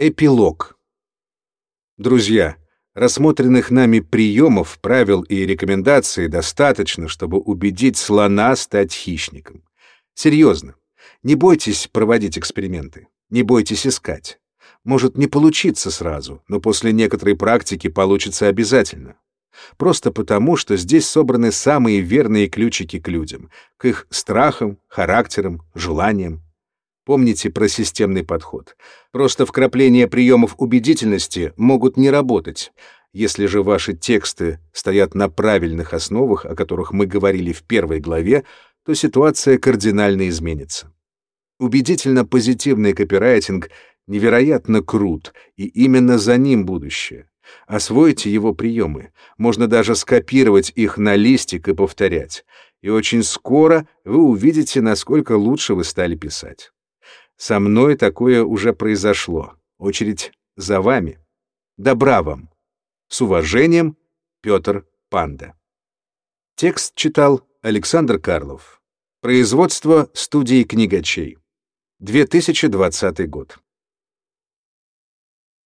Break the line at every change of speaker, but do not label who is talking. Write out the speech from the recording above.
Эпилог. Друзья, рассмотренных нами приемов, правил и рекомендаций достаточно, чтобы убедить слона стать хищником. Серьезно. Не бойтесь проводить эксперименты. Не бойтесь искать. Может не получиться сразу, но после некоторой практики получится обязательно. Просто потому, что здесь собраны самые верные ключики к людям, к их страхам, характерам, желаниям, Помните про системный подход. Просто вкрапления приемов убедительности могут не работать. Если же ваши тексты стоят на правильных основах, о которых мы говорили в первой главе, то ситуация кардинально изменится. Убедительно позитивный копирайтинг невероятно крут, и именно за ним будущее. Освойте его приемы. Можно даже скопировать их на листик и повторять. И очень скоро вы увидите, насколько лучше вы стали писать. Со мной такое уже произошло. Очередь за вами. Добра вам. С уважением, Петр Панда. Текст читал Александр Карлов. Производство студии книгачей. 2020 год.